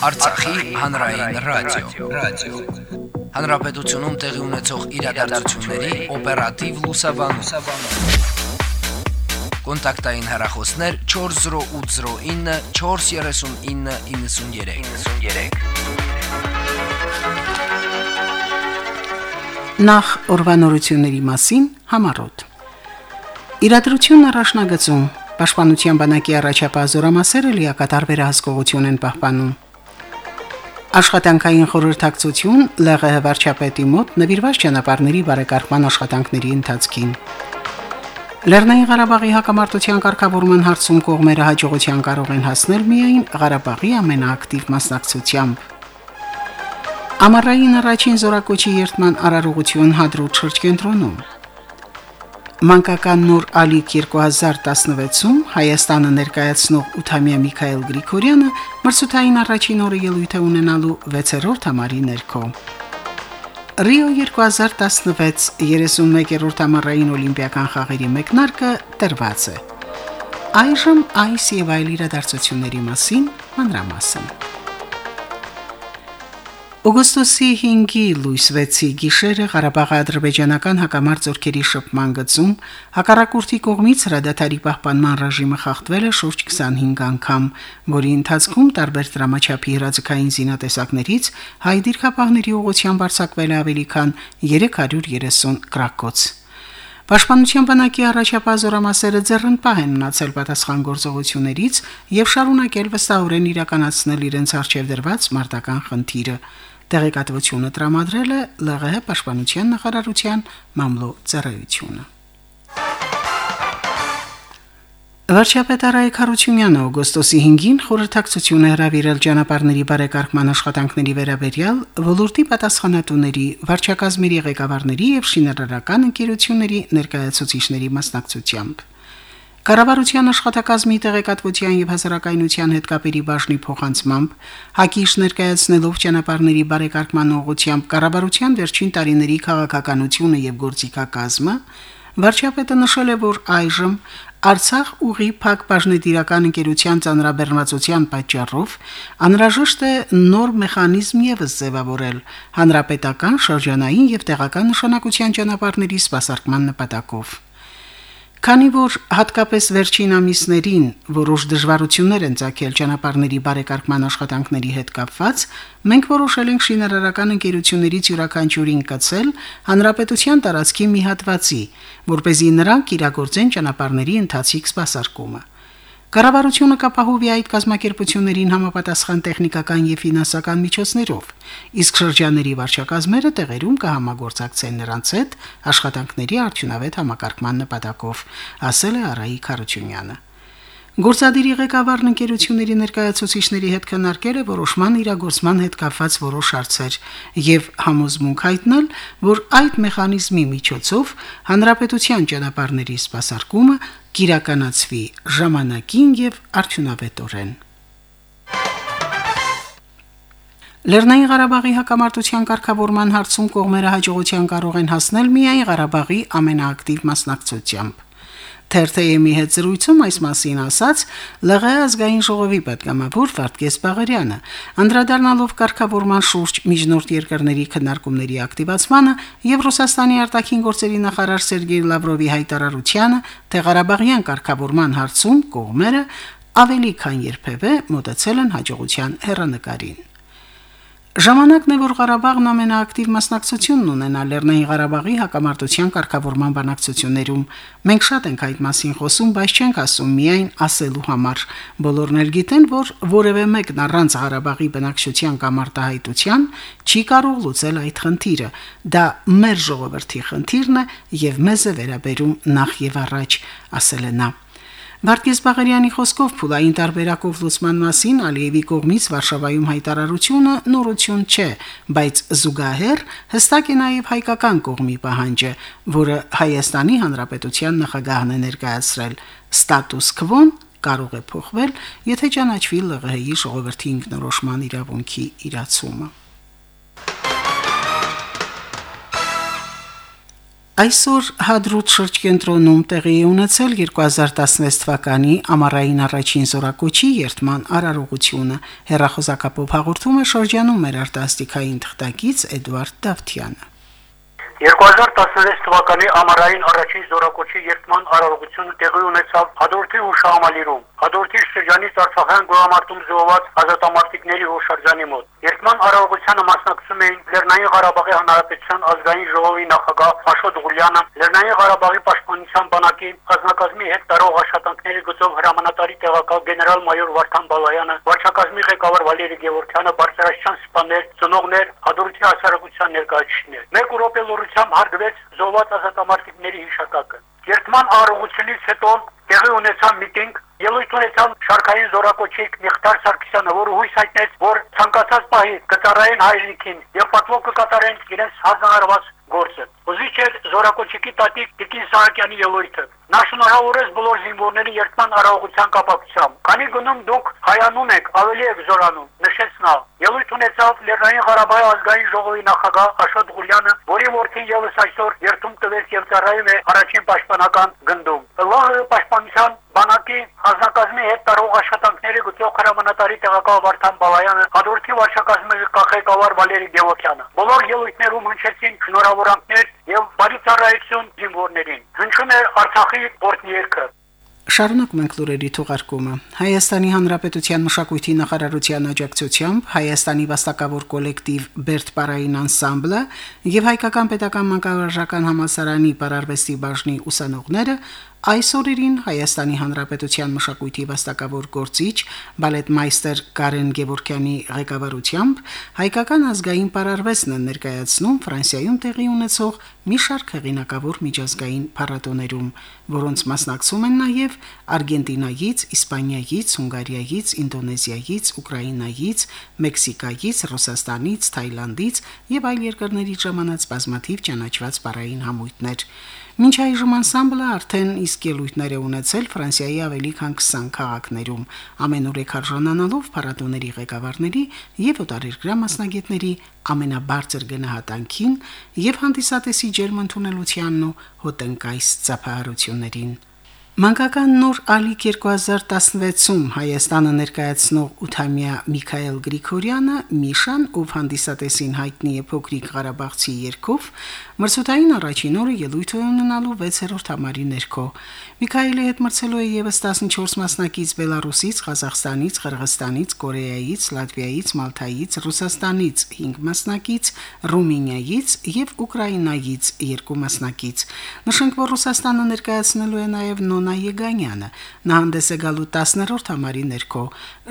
Արցախի հանրային ռադիո, ռադիո։ Հանրապետությունում տեղի ունեցող իրադարձությունների օպերատիվ լուսաբանում։ Կոնտակտային հեռախոսներ 40809 43993։ 93։ Նախ օրվանորությունների մասին համարոտ։ Իրադրությունն առաջնագծում. Պաշտպանության բանակի առաջապահ զորամասերը լիակատար վերահսկողություն են պահպանում։ Աշխատանքային խորհրդակցություն ԼՂՀ վարչապետի մոտ նվիրված ճանապարհների բարեկարգման աշխատանքների ընթացքին։ Լեռնային Ղարաբաղի հակամարտության կարգավորման հարցում կողմերը հաջողության կարող են հասնել միայն Ղարաբաղի ամենաակտիվ մասնակցությամբ։ Ամառային առաջին զորակոչի երթման արարողություն հադրուտ շրջկենտրոնում։ Մանկական նոր ալիք 2016-ում Հայաստանը ներկայացնող 8-ամյա Միքայել Գրիգորյանը մրցութային առաջին օրը ելույթ է ունենալու 6-րդ համարի ներքո։ Ռիո 2016 31-րդ ամառային օլիմպիական խաղերի մեկնարկը տրված է։ Այժմ այս եւ այլ իրադարձությունների մասին մանրամասն։ Օգոստոսի 5-ի լույս 6-ի գիշերը Ղարաբաղի ադրբեջանական հակամարտ զորքերի շփման գծում հակառակորդի կողմից հրադադարի պահպանման ռեժիմը խախտվել է շուրջ 25 անգամ, որի ընթացքում տարբեր դրամաչափի հրաձգային զինատեսակներից հայ դիրքապահների ուղղությամբ արձակվել է ավելի քան 330 գրակոց։ Պաշտպանության բանակի առաջապահ զորամասերը ձեռնպահ են մնացել պատասխան գործողություններից եւ շարունակել վստահորեն իրականացնել իրենց արժեվ դրված մարտական խնդիրը։ Տեղեկատվությունը տրամադրել է ԼՂՀ պաշտպանության նախարարության մամլո ծառայությունը։ Վարչապետ Արայք Խարությունյանը օգոստոսի 5-ին խորհրդակցություն է հրավիրել ճանապարհների բարեկարգման աշխատանքների վերաբերյալ ոլորտի պատասխանատուների, վարչակազմերի ղեկավարների եւ շինարարական ընկերությունների ներկայացուցիչների մասնակցությամբ։ Կառավարության աշխատակազմի տեղեկատվության եւ հասարակայնության հետ կապերի բաժնի փոխանցմամբ հակիշ ներկայացնելով ճանապարհների բարեկարգման ուղղությամբ կառավարության վերջին տարիների քաղաքականությունը եւ գործիքակազմը վարչապետը նշել է, որ այժմ Արցախ ուղի փակ բաժնետիրական ընկերության ծանրաբեռնվածության պատճառով անհրաժեշտ է նոր մեխանիզմ եւս ձևավորել հանրապետական շրջանային եւ տեղական նշանակության ճանապարհների սպասարկման նպատակով։ Քանի որ հատկապես վերջին ամիսներին որոշ դժվարություններ են ցակել ճանապարհների բարեկարգման աշխատանքների հետ կապված, մենք որոշել ենք շինարարական ընկերություններից յուրաքանչյուրին կցել հանրապետության տարածքի մի հատվածի, որ เป զի նրանք իրագործեն ճանապարհների ընթացիկ սպասարկումը։ Կառավարությունը կապահովի այդ կազմակերպություններին համապատասխան տեխնիկական եւ ֆինանսական միջոցներով, իսկ շրջանների վարչակազմերը տեղերում կհամագործակցեն նրանց հետ աշխատանքների արդյունավետ համակարգման նպատակով, ասել է Արայիկ Խարությունյանը։ Գործադիրի ղեկավարն ընկերությունների ներկայացուցիչների հետ քննարկել է որոշման իրագործման հետ կապված որոշ հարցեր եւ համոզմունք հայտնել, որ այդ մեխանիզմի միջոցով հանրապետության ճանապարհների սպասարկումը կիրականացվի ժամանակին եւ արդյունավետորեն։ Լեռնային Ղարաբաղի հակամարտության կարգավորման հարցում կողմերը հաջողության կարող են հասնել միայն Ղարաբաղի ամենաակտիվ մասնակցությամբ։ Թերթեյի հետ զրույցում այս մասին ասաց ԼՂ ազգային ժողովի պատգամավոր Վարդգես Բաղարյանը, անդրադառնալով կարգավորման շուրջ միջնորդ երկրների քննարկումների ակտիվացմանը եւ Ռուսաստանի արտաքին գործերի նախարար Սերգեյ Լավրովի հայտարարությանը, թե Ղարաբաղյան կարգավորման հարցում կողմերը ավելի քան երբևէ մտածել են հաջողության հերանեկարին։ Ժամանակն է, որ Ղարաբաղն ամենաակտիվ մասնակցությունն ունենա Լեռնային Ղարաբաղի հակամարտության կարգավորման բանակցություններում։ Մենք շատ ենք այդ մասին խոսում, բայց չենք ասում միայն ասելու համար։ Բոլորն էլ գիտեն, որ որևէ մեկն առանց Ղարաբաղի բնակչության կամ արտահայտության չի կարող լուծել այդ խնդիրը։ Դա մեր ժողովրդի խնդիրն է եւ մեզ է վերաբերում նախ եւ առաջ, ասել է նա. Վարդգես Բաղարյանի խոսքով փուլային տարբերակով լուսման մասին Ալիևի կողմից Վարշավայում հայտարարությունը նորություն չէ, բայց զուգահեռ հստակ է նաև հայկական կողմի պահանջը, որը Հայաստանի Հանրապետության նախագահն է ներկայացրել. ստատուս քվոն կարող է փոխվել, եթե ճանաչվի ԼՂՀ-ի ժողովրդի ինքնորոշման իրավունքի իրացումը։ Այսօր Հադրուտ շրջկենտրոնում տեղի ունեցել 2016 թվականի ամառային առաջին զորակոչի երթման արարողությունը։ Հերախոսակապով հաղորդում է շրջանում մեր արտասթիկային թղթակից Էդվարդ Դավթյանը։ 2016 թվականի ամառային առաջին զորակոչի երթման արարողությունը տեղի ունեցավ Հադրութի հուշահամալիրում։ Հադրութի շրջանից Արցախյան գոհամարտում զոհված ազատամարտիկների հուշարձանի մոտ։ Երթման արարողությանը մասնակցում էին Լեռնային Ղարաբաղի Հանրապետության ազգային ժողովի նախագահ Աշոտ Ղուլյանը, Լեռնային Ղարաբաղի պաշտպանության բանակի ազնագազմի հետ տարող աշխատանքների գծով հրամանատարի տեղակալ գեներալ-մայոր Վարդան Բալայանը, վարչակազմի ղեկավար Վալերի Գևորգյանը, բարձրաստիճան սպաներ, ծնողներ, Հադրութի հասարակության ներկայացուցիչներ։ Մեկ րոպե լուրությամբ հարգվեց զոհված ազատամարտիկների հիշատակը։ Երթման արարողությունից հետո տեղի ունեցավ միտինգ, ելույթ ունեցավ շարքային զորակոչիկ Նիխտար Սարգսյանը, որը հույս հայտնեց, որ ցանկացած պահի կծառայեն հայրենիքին եւ պատվո կկատարեն իրենց հանրահարված գործը։ Ուզիչ էր զորակոչիկի տատիկ Տիկին Սահակյանի ելույթը։ Նա շնորհավորեց բոլոր զինվորների երթման արարողության կապակցությամբ։ Քանի գնում դուք հայանում եք, ավելի եք զորանում, նշեց նա։ Ելույթ ունեցավ Լեռնային Ղարաբաղի ազգային ժողովի նախագահ Աշոտ Ղուլյանը, որի որդին եւս այսօր երթում տվեց եւ ծառայում է առաջին պաշտպանական գնդում։ ԼՂՀ պաշտպանության բանակի հանձնակազմի հետ տարող աշխատանքների գծող հրամանատարի տեղակալ Վարդան Բալայանը, հաջորդի վարչակազմի ղեկավար Վալերի Գևոքյանը։ Բոլոր ելույթներում հնչեցին շնորհավորանքներ եւ բարի ծառայություն զինվորներին։ Հնչում էր Արցախի օրհնի երգը։ Շարունակում ենք լուրերի թողարկումը։ Հայաստանի Հանրապետության մշակույթի նախարարության աջակցությամբ Հայաստանի վաստակավոր կոլեկտիվ Բերտ Պարային անսամբլը եւ Հայկական Պետական Մանկավարժական համալսարանի Պարարվեստի բաժնի ուսանողները Այսօրերին Հայաստանի Հանրապետության մշակույթի վաստակավոր գործիչ բալետմայստեր Կարեն Գևորքյանի ղեկավարությամբ հայկական ազգային պարարվեստն են ներկայացնում Ֆրանսիայում տեղի ունեցող մի շարք հեղինակավոր միջազգային փառատոներում, որոնց մասնակցում են նաև Արգենտինայից, Իսպանիայից, Հունգարիայից, Ինդոնեզիայից, Ուկրաինայից, Մեքսիկայից, Ռուսաստանից, Թայլանդից եւ այլ երկրներից ժամանած բազմաթիվ ճանաչված պարային համույթներ։ Մինչ այժմ անսամբլը արդեն իսկ ելույթներ է ունեցել Ֆրանսիայի ավելի քան 20 քաղաքներում, ամենուրեք արժանանալով փառատոների ղեկավարների եւ օտարերկրյա մասնագետների ամենաբարձր գնահատանքին եւ հանդիսատեսի ջերմընդունելությանն ու հոտնկայս ծափահարություններին։ Մանկական նոր ալիք 2016-ում Հայաստանը ներկայացնող ութամյա Միքայել Գրիգորյանը Միշան, ով հանդիսատեսին հայտնի է փոքրիկ Ղարաբաղցի երկով, մրցութային առաջին օրը ելույթ է ունենալու 6-րդ համարի ներքո։ Միքայելի հետ մրցելու է եւս 14 մասնակից Բելարուսից, Ղազախստանից, Qirghiz-stanից, Կորեայից, Լատվիայից, Մալթայից, Ռուսաստանից 5 մասնակից, Ռումինիայից եւ Ուկրաինայից 2 մասնակից։ Նշենք, որ Ռուսաստանը ներկայացնելու է նաեւ նոն Աննա Եգանյանը։ Նա հանդես է գալու 10-րդ համարի ներքո։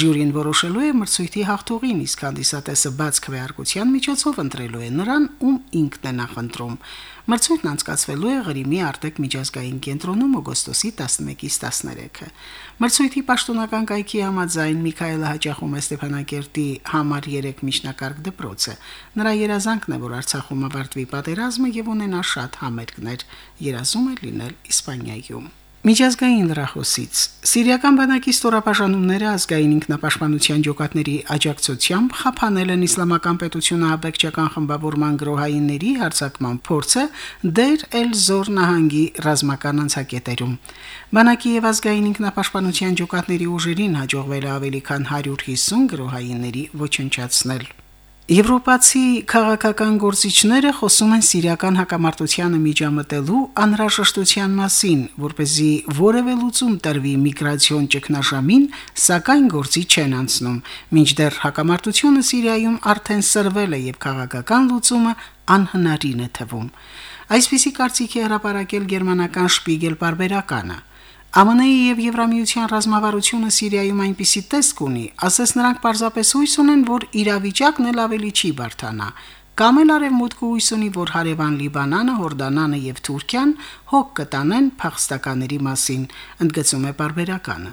Ժյուրին որոշելու է մրցույթի հաղթողին, իսկ հանդիսատեսը բաց քվեարկության միջոցով ընտրելու է նրան, ում ինքն է նախընտրում։ Մրցույթն անցկացվելու է Ղրիմի Արտեկ միջազգային կենտրոնում օգոստոսի 11-ից 13-ը։ Մրցույթի պաշտոնական կայքի համաձայն Միքայելը հաճախում է Ստեփանակերտի համար 3 միջնակարգ դպրոցը։ Նրա երազանքն է, որ Արցախում ավարտվի պատերազմը եւ ունենա շատ համերգներ։ Երազում է լինել Իսպանիայում։ Միջազգային լրահոսից Սիրիական բանակի ստորապաշտումները ազգային ինքնապաշտպանության ջոկատների աջակցությամբ խափանել են իսլամական պետությունը աբեկչական խմբավորման գրոհայինների հարձակման փորձը Դեր Էլ-Զոր նահանգի ռազմական անցակետերում։ Բանակի եւ ազգային ինքնապաշտպանության ջոկատների ուժերին հաջողվել է ավելի քան 150 գրոհայինների ոչնչացնել։ Եվրոպացի քաղաքական գործիչները խոսում են սիրիական հակամարտությանը միջամտելու անհրաժեշտության մասին, որ เป զի որևէ լուծում տրվի միգրացիոն ճգնաժամին, սակայն գործի չեն անցնում։ Մինչդեռ հակամարտությունը Սիրիայում արդեն սրվել է եւ քաղաքական լուծումը անհնարին է թվում։ Այսպիսի կարծիք է հրապարակել գերմանական Շպիգել բարբերականը։ ԱՄՆ-ի եւ Եվրամիության ռազմավարությունը Սիրիայում այնպիսի տեսք ունի, ասես նրանք պարզապես հույս ունեն, որ իրավիճակն էլ ավելի չի բարթանա, կամ էլ արևմուտքը հույս ունի, որ հարևան Լիբանանը, Հորդանանը եւ Թուրքիան հոգ կտանեն փախստականների մասին, ընդգծում է բարբերականը։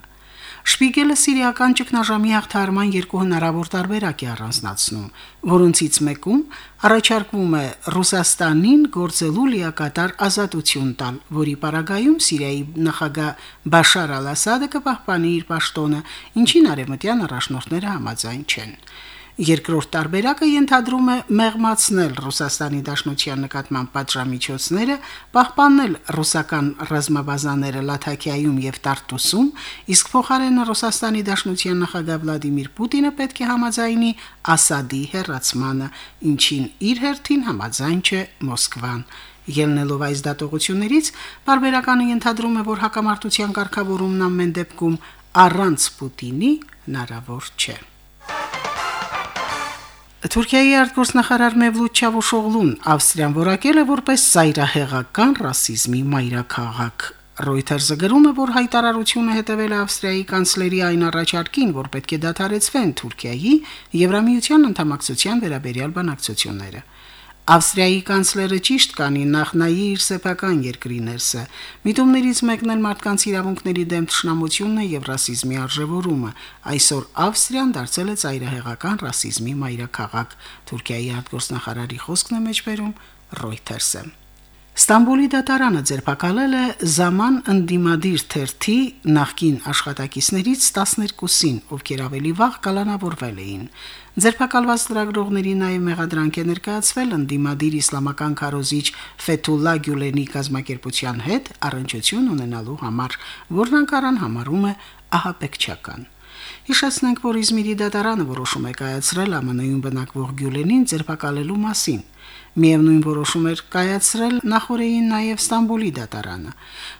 Շպիգելը սիրիական ճգնաժամի հաղթարման երկու հնարավոր տարբերակ է առանձնացնում, որոնցից մեկում առաջարկվում է Ռուսաստանին գործելու լիակատար ազատություն տալ, որի պարագայում Սիրիայի նախագահ Բաշար al-Ասադը կպահպանի իր պաշտոնը, ինչին արևմտյան առաջնորդները համաձայն չեն։ Երկրորդ տարբերակը ենթադրում է մեղմացնել Ռուսաստանի Դաշնության նկատմամբ պատժամիջոցները, պահպանել ռուսական ռազմաբազաները Լաթակիայում եւ Տարտուսում, իսկ փոխարենը Ռուսաստանի Դաշնության նախագահ Վլադիմիր Պուտինը պետք է համաձայնի Ասադի հերացմանը, ինչին իր հերթին համաձայն չէ Մոսկվան։ Ելնելով այս դատողություններից, բարբերականը ենթադրում է, որ հակամարտության կարգավորումն ամեն դեպքում առանց Պուտինի հնարավոր չէ։ Թուրքիայի արտգործնախարար Մեվլութ Չավուշօղլուն Ավստրիան որակել է որպես ծայրահեղական ռասիզմի մայրաքաղաք։ Reuters-ը գրում է, որ հայտարարությունը հետևել է Ավստրիայի կանցլերի այն առաջարկին, որ պետք է դադարեցվեն Թուրքիայի Եվրամիության անդամակցության վերաբերյալ բանակցությունները։ Ավստրիայի կանցլերը ճիշտ կանի նախ նայի իր սեփական երկրի ներսը։ Միտումներից մեկն էլ մարդկանց իրավունքների դեմ ճշնամությունն է եւ ռասիզմի արժևորումը։ Այսօր Ավստրիան դարձել է ծայրահեղական ռասիզմի մայրաքաղաք։ Թուրքիայի արտգործնախարարի խոսքն է մեջբերում Reuters-ը։ Ստամբուլի դատարանը ձերբակալել է Զաման ընդդիմադիր թերթի նախկին աշխատակիցներից 12-ին, ովքեր ավելի վաղ կալանավորվել էին։ Ձերբակալված լրագրողների նաև մեղադրանք է ներկայացվել ընդդիմադիր իսլամական քարոզիչ Ֆեթուլլա Գյուլենի կազմակերպության հետ առընչություն ունենալու համար, որն Անկարան համարում է ահապեկչական։ Հիշեցնենք, որ Իզմիրի դատարանը որոշում է կայացրել ԱՄՆ-ում բնակվող Գյուլենին ձերբակալելու մասին։ Միևնույն որոշում էր կայացրել նախորդին նաև Ստամբուլի դատարանը։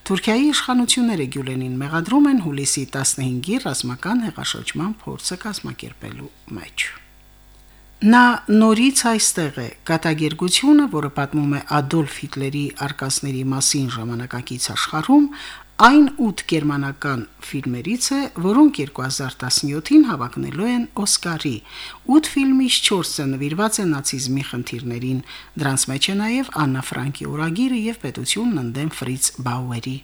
Թուրքիայի իշխանությունները Գյուլենին մեղադրում են հուլիսի 15-ի ռազմական հեղաշրջման փորձը կազմակերպելու մեջ։ Նա նորից այստեղ է. Կատագերգությունը, որը պատմում է Ադոլֆ Հիտլերի արկածների մասին ժամանակակից աշխարհում, այն 8 գերմանական ֆիլմերից է, որոնք 2017-ին հավակնելու են Օսկարի։ 8 ֆիլմից 4-ը նվիրված է նացիզմի խնդիրներին։ Դրանց մեջ է նաև Աննա Ֆրանկի օրագիրը եւ պետությունն ընդդեմ Ֆրից Բաուերի։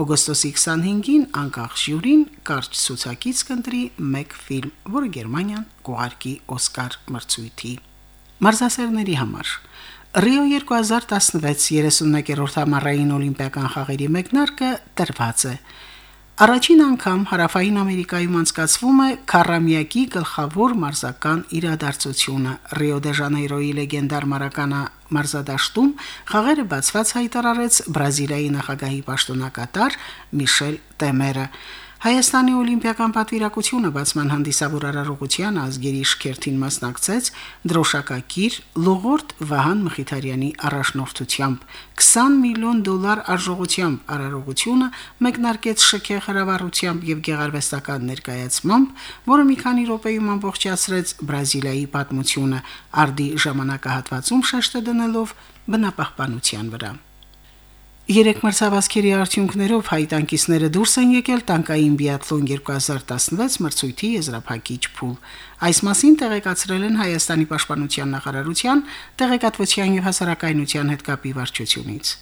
Օգոստոսի 25-ին անկախ ժյուրին կարճ ցուցակից կընտրի մեկ ֆիլմ, որը Գերմանիան կուղարկի Օսկար մրցույթի։ Մարզասերների համար Ռիո 2016 31-րդ համառային օլիմպիական խաղերի մեկնարկը տրված է։ Առաջին անգամ հարավային Ամերիկայում անցկացվում է Քարամիակի գլխավոր մարզական իրադարձությունը Ռիո դե Ժանեյրոյի լեգենդար մարականա մարզադաշտում խաղերը բացված հայտարարեց Բրազիլիայի նախագահի պաշտոնակատար Միշել Տեմերը։ Հայաստանի օլիմպիական պատվիրակությունը բացման հանդիսավոր արարողության ազգերի շքերթին մասնակցեց դրոշակակիր Լողորդ Վահան Մխիթարյանի առաջնորդությամբ. 20 միլիոն դոլար արժողությամբ արարողությունը մեկնարկեց շքեղ հրավառությամբ եւ գեղարվեստական ներկայացմամբ, որը մի քանի րոպեում ամբողջացրեց Բրազիլիայի պատմությունը արդի ժամանակահատվածում շեշտը դնելով բնապահպանության վրա։ Երեք մրցավազքերի արդյունքներով հայտանկիցները դուրս են եկել տանկային բիաթլոն 2016 մրցույթի եզրափակիչ փուլ։ Այս մասին տեղեկացրել են Հայաստանի պաշտպանության նախարարության տեղեկատվության եւ հասարակայնության հետ կապի վարչությունից։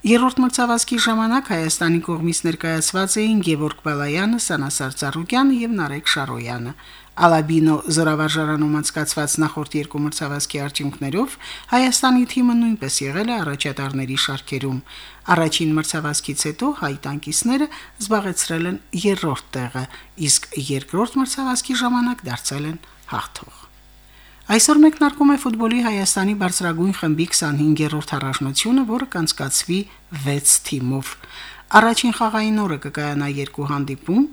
Երրորդ մրցավազքի ժամանակ Հայաստանի կողմից ներկայացված էին Գևորգ Բալայանը, Սանասար Ծառուկյանը եւ Նարեկ Շարոյանը։ Ալաբինո զորավարժարանում անցկացված նախորդ երկու մրցավազքի արդյունքներով Հայաստանի թիմը նույնպես եղել է առաջատարների շարքերում։ Առաջին մրցավազքից հետո հայ տանկիստները զբաղեցրել են երրորդ տեղը, իսկ երկրորդ մրցավազքի ժամանակ դարձել են հաղթող։ Այսօր մեկնարկում է ֆուտբոլի Հայաստանի բարձրագույն խմբի 25-րդ առաջնությունը, որը կանցկացվի 6 թիմով։ Առաջին խաղային օրը կկայանա երկու հանդիպում,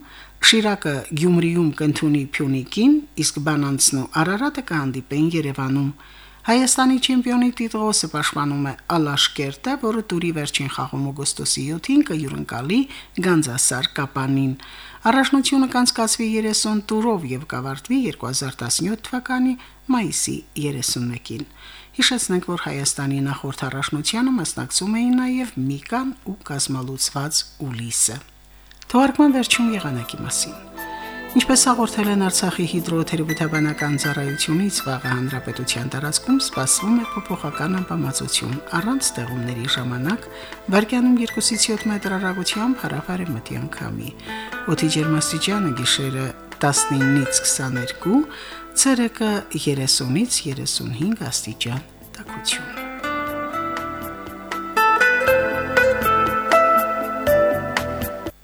Շիրակը Գյումրիում կընթունի Փյունիկին, իսկ Բանանցն ու Արարատը կհանդիպեն Երևանում։ Հայաստանի չեմպիոնի տիտղոսը պաշտպանում է Ալաշկերտը, որը տուրի վերջին խաղում օգոստոսի 7-ին կյուրընկալի Գանձասար Կապանին։ Առաջնությունը կանցկացվի 30 տուրով եւ կավարտվի 2017 թվականի մայիսի 31-ին։ Հիշեցնենք, որ Հայաստանի նախորդ առաջնությանը մասնակցում էին նաև Միկան ու կազմալուծված Ուլիսը։ Թվարկման վերջում եղանակի մասին։ Ինչպես հաղորդել են Արցախի հիդրոթերապևտաբանական ծառայությունից, վաղը հանրապետության տարածքում սպասվում է փոփոխական անբավարարություն. Առանց ստեղումների ժամանակ վարկյանում 2-ից 7 մետր հեռագությամբ հարավարեմտի անկամի։ Օդի ջերմաստիճանը գիշերը 19-ից 22, ցերեկը 30-ից 35 աստիճան տաքություն։